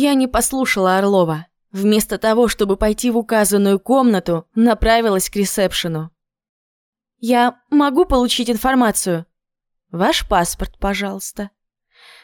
Я не послушала Орлова. Вместо того, чтобы пойти в указанную комнату, направилась к ресепшену. «Я могу получить информацию?» «Ваш паспорт, пожалуйста».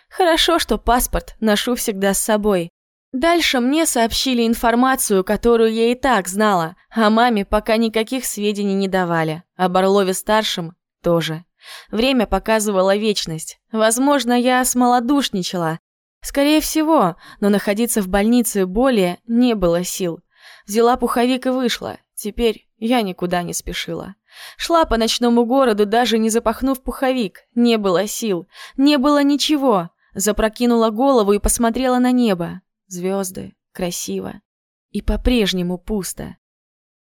«Хорошо, что паспорт ношу всегда с собой. Дальше мне сообщили информацию, которую я и так знала, а маме пока никаких сведений не давали, об Орлове-старшем тоже. Время показывало вечность. Возможно, я смолодушничала. Скорее всего, но находиться в больнице более не было сил. Взяла пуховик и вышла. Теперь я никуда не спешила. Шла по ночному городу, даже не запахнув пуховик. Не было сил. Не было ничего. Запрокинула голову и посмотрела на небо. Звезды. Красиво. И по-прежнему пусто.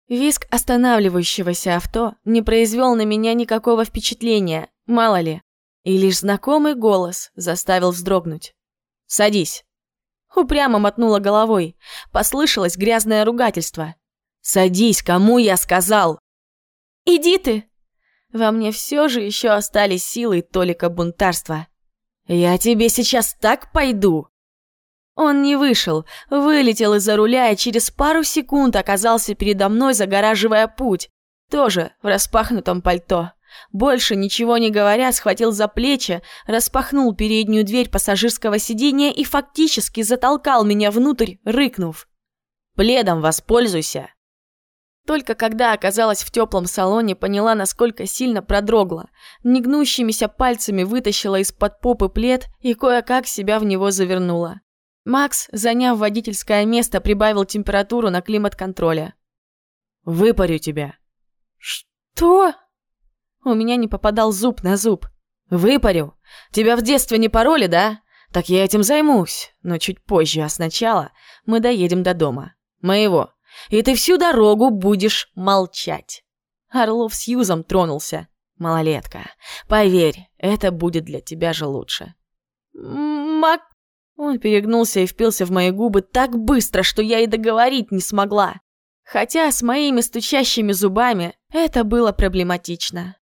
Виск останавливающегося авто не произвел на меня никакого впечатления, мало ли. И лишь знакомый голос заставил вздрогнуть. «Садись». Упрямо мотнула головой. Послышалось грязное ругательство. «Садись, кому я сказал?» «Иди ты!» Во мне все же еще остались силы толика бунтарства. «Я тебе сейчас так пойду!» Он не вышел, вылетел из-за руля и через пару секунд оказался передо мной, загораживая путь. Тоже в распахнутом пальто. Больше ничего не говоря, схватил за плечи, распахнул переднюю дверь пассажирского сиденья и фактически затолкал меня внутрь, рыкнув. «Пледом воспользуйся!» Только когда оказалась в теплом салоне, поняла, насколько сильно продрогла. Негнущимися пальцами вытащила из-под попы плед и кое-как себя в него завернула. Макс, заняв водительское место, прибавил температуру на климат-контроле. «Выпарю тебя». «Что?» У меня не попадал зуб на зуб. «Выпарю. Тебя в детстве не пороли, да? Так я этим займусь, но чуть позже, а сначала мы доедем до дома. Моего. И ты всю дорогу будешь молчать». Орлов с Юзом тронулся. «Малолетка, поверь, это будет для тебя же лучше». «Мак...» Он перегнулся и впился в мои губы так быстро, что я и договорить не смогла. Хотя с моими стучащими зубами это было проблематично.